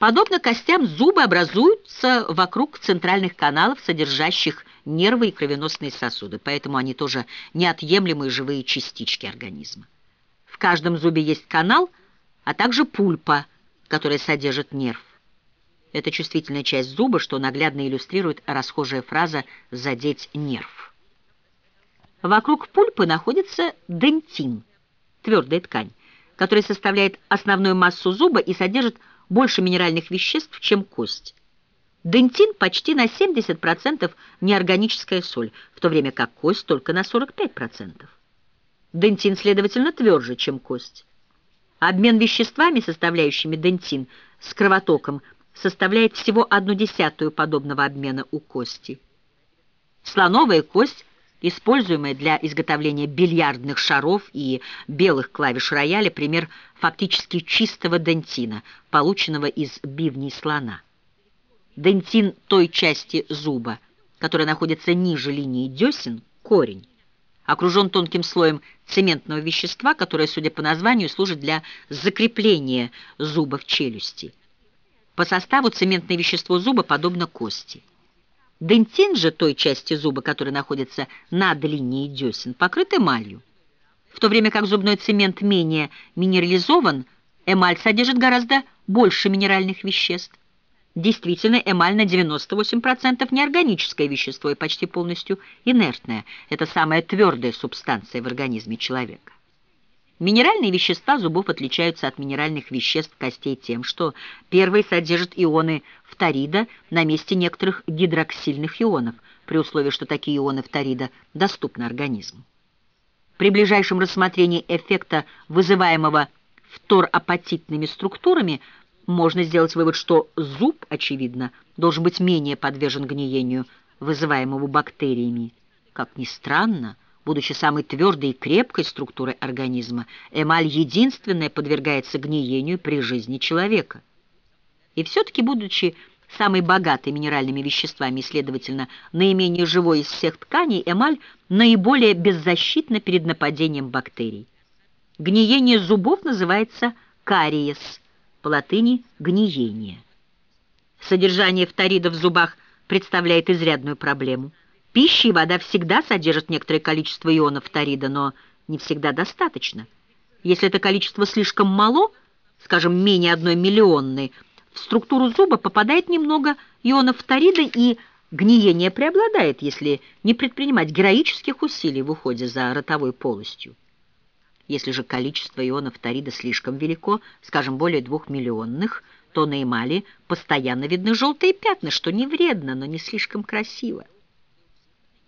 Подобно костям, зубы образуются вокруг центральных каналов, содержащих нервы и кровеносные сосуды, поэтому они тоже неотъемлемые живые частички организма. В каждом зубе есть канал, а также пульпа, которая содержит нерв. Это чувствительная часть зуба, что наглядно иллюстрирует расхожая фраза «задеть нерв». Вокруг пульпы находится дентин, твердая ткань, которая составляет основную массу зуба и содержит больше минеральных веществ, чем кость. Дентин почти на 70% неорганическая соль, в то время как кость только на 45%. Дентин, следовательно, тверже, чем кость. Обмен веществами, составляющими дентин, с кровотоком составляет всего одну десятую подобного обмена у кости. Слоновая кость используемая для изготовления бильярдных шаров и белых клавиш рояля, пример фактически чистого дентина, полученного из бивней слона. Дентин той части зуба, которая находится ниже линии десен, корень, окружен тонким слоем цементного вещества, которое, судя по названию, служит для закрепления зуба в челюсти. По составу цементное вещество зуба подобно кости. Дентин же той части зуба, которая находится над линией десен, покрыт эмалью. В то время как зубной цемент менее минерализован, эмаль содержит гораздо больше минеральных веществ. Действительно, эмаль на 98% неорганическое вещество и почти полностью инертное. Это самая твердая субстанция в организме человека. Минеральные вещества зубов отличаются от минеральных веществ костей тем, что первые содержат ионы фторида на месте некоторых гидроксильных ионов, при условии, что такие ионы фторида доступны организму. При ближайшем рассмотрении эффекта, вызываемого фторапатитными структурами, можно сделать вывод, что зуб, очевидно, должен быть менее подвержен гниению, вызываемому бактериями. Как ни странно, Будучи самой твердой и крепкой структурой организма, эмаль единственная подвергается гниению при жизни человека. И все-таки, будучи самой богатой минеральными веществами и, следовательно, наименее живой из всех тканей, эмаль наиболее беззащитна перед нападением бактерий. Гниение зубов называется кариес, по латыни «гниение». Содержание фторида в зубах представляет изрядную проблему. Пища и вода всегда содержат некоторое количество ионов фторида, но не всегда достаточно. Если это количество слишком мало, скажем, менее одной миллионной, в структуру зуба попадает немного ионов фторида, и гниение преобладает, если не предпринимать героических усилий в уходе за ротовой полостью. Если же количество ионов фторида слишком велико, скажем, более двух миллионных, то на эмали постоянно видны желтые пятна, что не вредно, но не слишком красиво.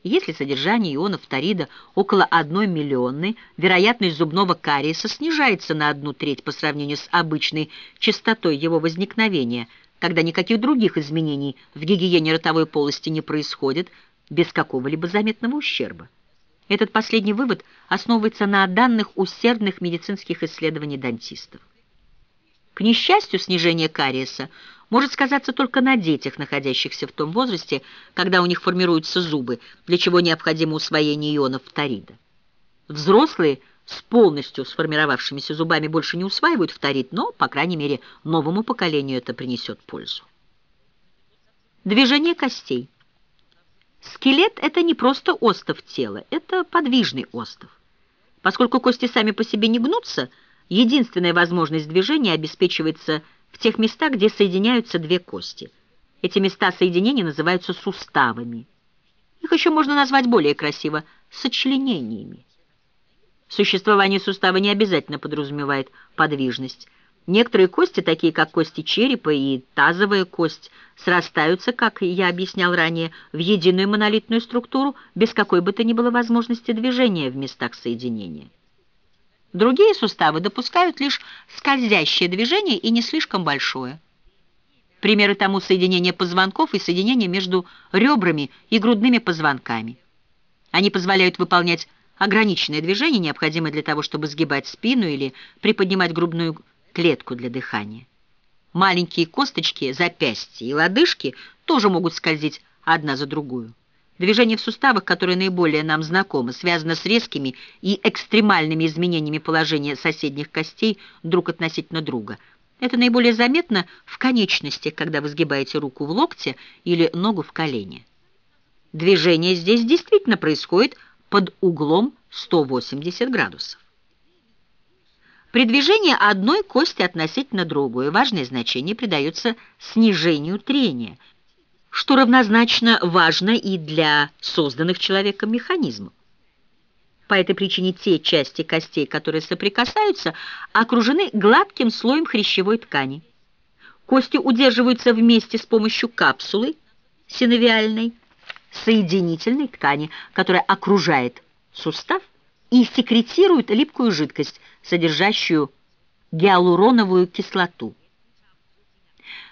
Если содержание ионов фторида около 1 миллионной, вероятность зубного кариеса снижается на одну треть по сравнению с обычной частотой его возникновения, когда никаких других изменений в гигиене ротовой полости не происходит без какого-либо заметного ущерба. Этот последний вывод основывается на данных усердных медицинских исследований дантистов. К несчастью, снижение кариеса может сказаться только на детях, находящихся в том возрасте, когда у них формируются зубы, для чего необходимо усвоение ионов фторида. Взрослые с полностью сформировавшимися зубами больше не усваивают фторид, но, по крайней мере, новому поколению это принесет пользу. Движение костей. Скелет – это не просто остов тела, это подвижный остов. Поскольку кости сами по себе не гнутся, единственная возможность движения обеспечивается в тех местах, где соединяются две кости. Эти места соединения называются суставами. Их еще можно назвать более красиво – сочленениями. Существование сустава не обязательно подразумевает подвижность. Некоторые кости, такие как кости черепа и тазовая кость, срастаются, как я объяснял ранее, в единую монолитную структуру без какой бы то ни было возможности движения в местах соединения. Другие суставы допускают лишь скользящее движение и не слишком большое. Примеры тому соединения позвонков и соединения между ребрами и грудными позвонками. Они позволяют выполнять ограниченное движение, необходимое для того, чтобы сгибать спину или приподнимать грудную клетку для дыхания. Маленькие косточки, запястья и лодыжки тоже могут скользить одна за другую. Движение в суставах, которое наиболее нам знакомо, связано с резкими и экстремальными изменениями положения соседних костей друг относительно друга. Это наиболее заметно в конечностях, когда вы сгибаете руку в локте или ногу в колене. Движение здесь действительно происходит под углом 180 градусов. При движении одной кости относительно другой важное значение придается снижению трения – что равнозначно важно и для созданных человеком механизмов. По этой причине те части костей, которые соприкасаются, окружены гладким слоем хрящевой ткани. Кости удерживаются вместе с помощью капсулы синовиальной соединительной ткани, которая окружает сустав и секретирует липкую жидкость, содержащую гиалуроновую кислоту.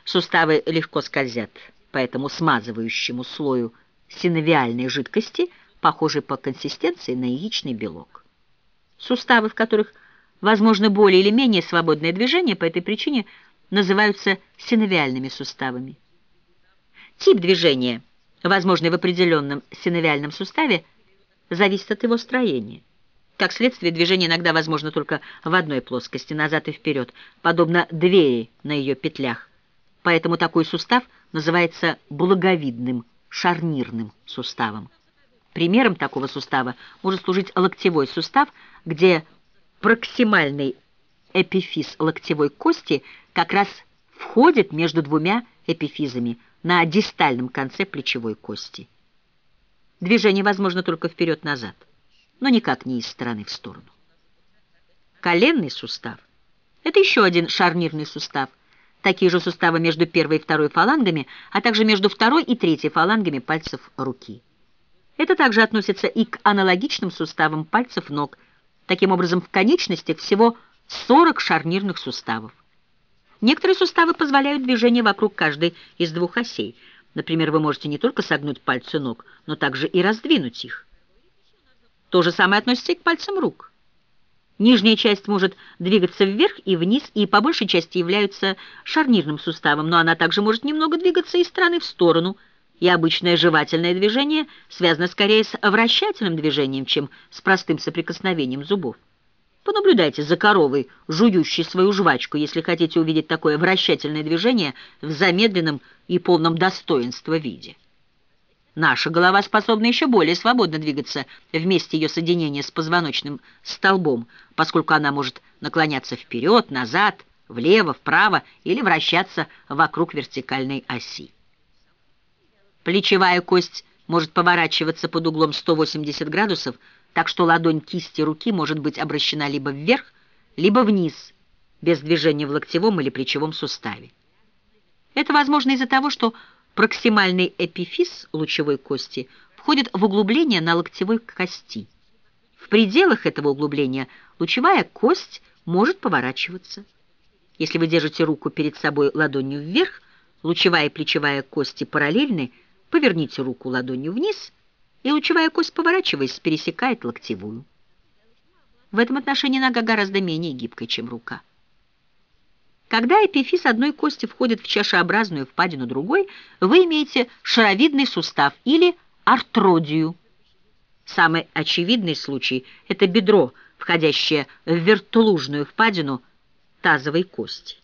Суставы легко скользят по этому смазывающему слою синовиальной жидкости, похожей по консистенции на яичный белок. Суставы, в которых возможно более или менее свободное движение, по этой причине называются синовиальными суставами. Тип движения, возможный в определенном синовиальном суставе, зависит от его строения. Как следствие, движение иногда возможно только в одной плоскости, назад и вперед, подобно двери на ее петлях. Поэтому такой сустав называется благовидным шарнирным суставом. Примером такого сустава может служить локтевой сустав, где проксимальный эпифиз локтевой кости как раз входит между двумя эпифизами на дистальном конце плечевой кости. Движение возможно только вперед-назад, но никак не из стороны в сторону. Коленный сустав – это еще один шарнирный сустав, такие же суставы между первой и второй фалангами, а также между второй и третьей фалангами пальцев руки. Это также относится и к аналогичным суставам пальцев ног. Таким образом, в конечностях всего 40 шарнирных суставов. Некоторые суставы позволяют движение вокруг каждой из двух осей. Например, вы можете не только согнуть пальцы ног, но также и раздвинуть их. То же самое относится и к пальцам рук. Нижняя часть может двигаться вверх и вниз, и по большей части является шарнирным суставом, но она также может немного двигаться из стороны в сторону – и обычное жевательное движение связано скорее с вращательным движением, чем с простым соприкосновением зубов. Понаблюдайте за коровой, жующей свою жвачку, если хотите увидеть такое вращательное движение в замедленном и полном достоинства виде. Наша голова способна еще более свободно двигаться в месте ее соединения с позвоночным столбом, поскольку она может наклоняться вперед, назад, влево, вправо или вращаться вокруг вертикальной оси. Плечевая кость может поворачиваться под углом 180 градусов, так что ладонь кисти руки может быть обращена либо вверх, либо вниз, без движения в локтевом или плечевом суставе. Это возможно из-за того, что проксимальный эпифиз лучевой кости входит в углубление на локтевой кости. В пределах этого углубления лучевая кость может поворачиваться. Если вы держите руку перед собой ладонью вверх, лучевая и плечевая кости параллельны, Поверните руку ладонью вниз, и лучевая кость, поворачиваясь, пересекает локтевую. В этом отношении нога гораздо менее гибкая, чем рука. Когда эпифиз одной кости входит в чашеобразную впадину другой, вы имеете шаровидный сустав или артродию. Самый очевидный случай – это бедро, входящее в вертолужную впадину тазовой кости.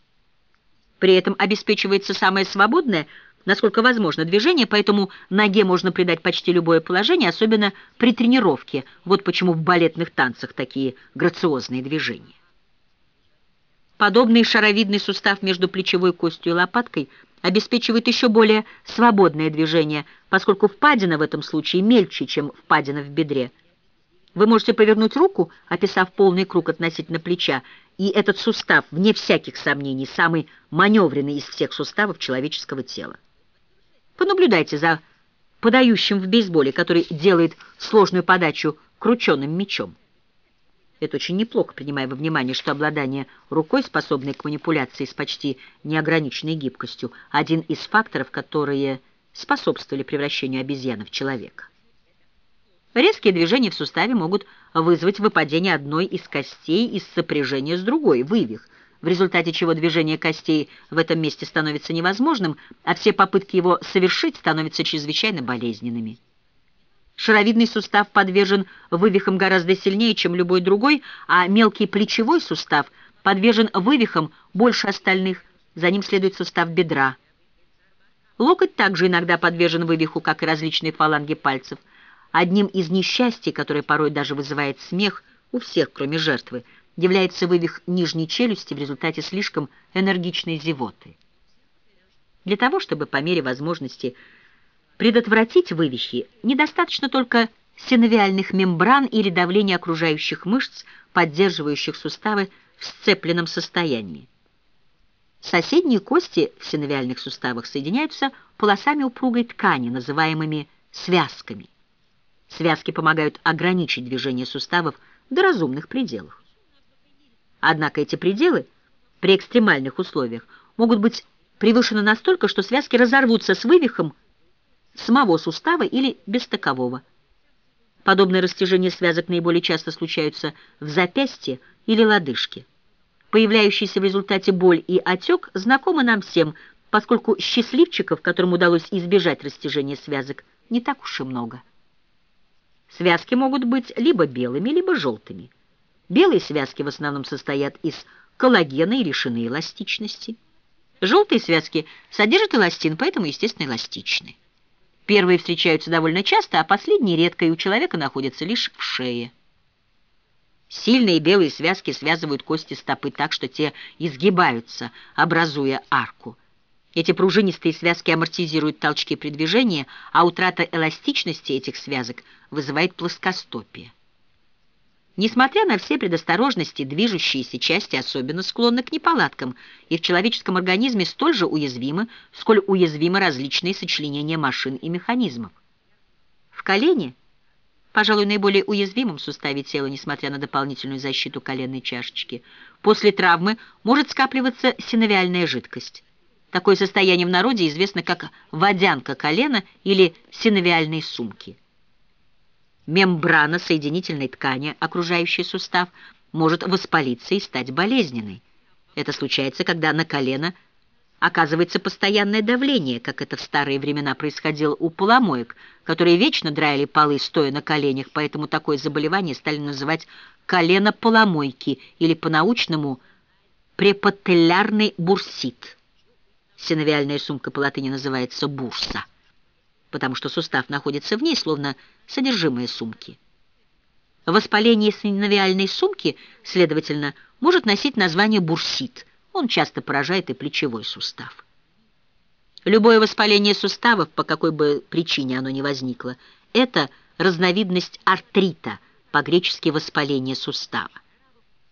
При этом обеспечивается самое свободное – насколько возможно движение, поэтому ноге можно придать почти любое положение, особенно при тренировке. Вот почему в балетных танцах такие грациозные движения. Подобный шаровидный сустав между плечевой костью и лопаткой обеспечивает еще более свободное движение, поскольку впадина в этом случае мельче, чем впадина в бедре. Вы можете повернуть руку, описав полный круг относительно плеча, и этот сустав, вне всяких сомнений, самый маневренный из всех суставов человеческого тела. Понаблюдайте за подающим в бейсболе, который делает сложную подачу крученным мячом. Это очень неплохо, принимая во внимание, что обладание рукой, способной к манипуляции с почти неограниченной гибкостью, один из факторов, которые способствовали превращению обезьяны в человека. Резкие движения в суставе могут вызвать выпадение одной из костей из сопряжения с другой, вывих, в результате чего движение костей в этом месте становится невозможным, а все попытки его совершить становятся чрезвычайно болезненными. Шаровидный сустав подвержен вывихам гораздо сильнее, чем любой другой, а мелкий плечевой сустав подвержен вывихам больше остальных, за ним следует сустав бедра. Локоть также иногда подвержен вывиху, как и различные фаланги пальцев. Одним из несчастий, которое порой даже вызывает смех у всех, кроме жертвы, является вывих нижней челюсти в результате слишком энергичной зевоты. Для того, чтобы по мере возможности предотвратить вывихи, недостаточно только синовиальных мембран или давления окружающих мышц, поддерживающих суставы в сцепленном состоянии. Соседние кости в синовиальных суставах соединяются полосами упругой ткани, называемыми связками. Связки помогают ограничить движение суставов до разумных пределов. Однако эти пределы при экстремальных условиях могут быть превышены настолько, что связки разорвутся с вывихом самого сустава или без такового. Подобные растяжения связок наиболее часто случаются в запястье или лодыжке. Появляющаяся в результате боль и отек знакомы нам всем, поскольку счастливчиков, которым удалось избежать растяжения связок, не так уж и много. Связки могут быть либо белыми, либо желтыми. Белые связки в основном состоят из коллагена и лишены эластичности. Желтые связки содержат эластин, поэтому, естественно, эластичны. Первые встречаются довольно часто, а последние редко, и у человека находятся лишь в шее. Сильные белые связки связывают кости стопы так, что те изгибаются, образуя арку. Эти пружинистые связки амортизируют толчки при движении, а утрата эластичности этих связок вызывает плоскостопие. Несмотря на все предосторожности, движущиеся части особенно склонны к неполадкам и в человеческом организме столь же уязвимы, сколь уязвимы различные сочленения машин и механизмов. В колене, пожалуй, наиболее уязвимом суставе тела, несмотря на дополнительную защиту коленной чашечки, после травмы может скапливаться синовиальная жидкость. Такое состояние в народе известно как водянка колена или синовиальные сумки. Мембрана соединительной ткани, окружающей сустав, может воспалиться и стать болезненной. Это случается, когда на колено оказывается постоянное давление, как это в старые времена происходило у поломоек, которые вечно драили полы, стоя на коленях, поэтому такое заболевание стали называть колено-поломойки или по-научному препателлярный бурсит. Синовиальная сумка по латыни называется бурса потому что сустав находится в ней, словно содержимое сумки. Воспаление синовиальной сумки, следовательно, может носить название бурсит. Он часто поражает и плечевой сустав. Любое воспаление суставов, по какой бы причине оно ни возникло, это разновидность артрита, по-гречески воспаление сустава.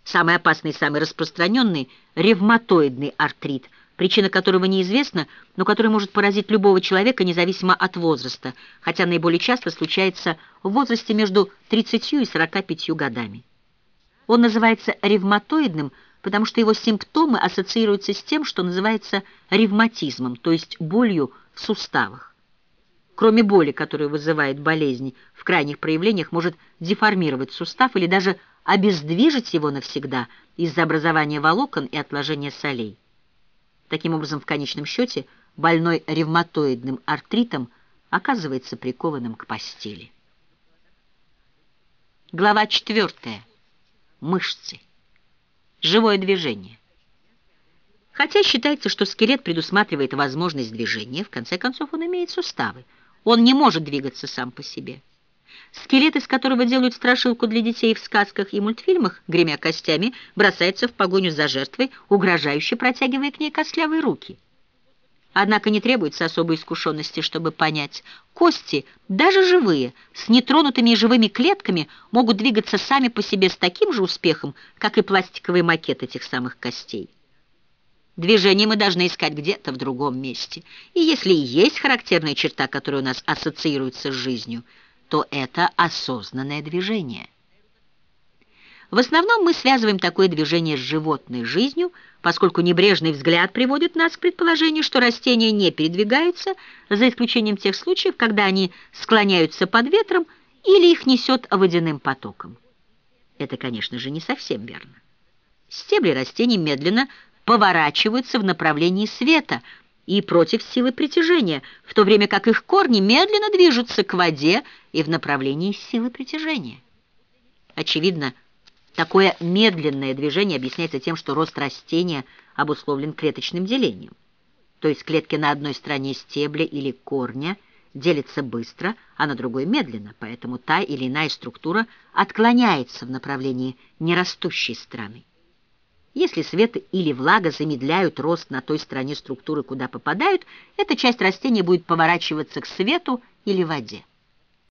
Самый опасный и самый распространенный – ревматоидный артрит – причина которого неизвестна, но который может поразить любого человека независимо от возраста, хотя наиболее часто случается в возрасте между 30 и 45 годами. Он называется ревматоидным, потому что его симптомы ассоциируются с тем, что называется ревматизмом, то есть болью в суставах. Кроме боли, которую вызывает болезнь, в крайних проявлениях может деформировать сустав или даже обездвижить его навсегда из-за образования волокон и отложения солей. Таким образом, в конечном счете, больной ревматоидным артритом оказывается прикованным к постели. Глава 4. Мышцы. Живое движение. Хотя считается, что скелет предусматривает возможность движения, в конце концов он имеет суставы. Он не может двигаться сам по себе. Скелет, из которого делают страшилку для детей в сказках и мультфильмах, гремя костями, бросается в погоню за жертвой, угрожающе протягивая к ней костлявые руки. Однако не требуется особой искушенности, чтобы понять. Кости, даже живые, с нетронутыми живыми клетками, могут двигаться сами по себе с таким же успехом, как и пластиковый макет этих самых костей. Движение мы должны искать где-то в другом месте. И если и есть характерная черта, которая у нас ассоциируется с жизнью – то это осознанное движение. В основном мы связываем такое движение с животной жизнью, поскольку небрежный взгляд приводит нас к предположению, что растения не передвигаются, за исключением тех случаев, когда они склоняются под ветром или их несет водяным потоком. Это, конечно же, не совсем верно. Стебли растений медленно поворачиваются в направлении света, и против силы притяжения, в то время как их корни медленно движутся к воде и в направлении силы притяжения. Очевидно, такое медленное движение объясняется тем, что рост растения обусловлен клеточным делением. То есть клетки на одной стороне стебля или корня делятся быстро, а на другой медленно, поэтому та или иная структура отклоняется в направлении нерастущей стороны. Если свет или влага замедляют рост на той стороне структуры, куда попадают, эта часть растения будет поворачиваться к свету или воде.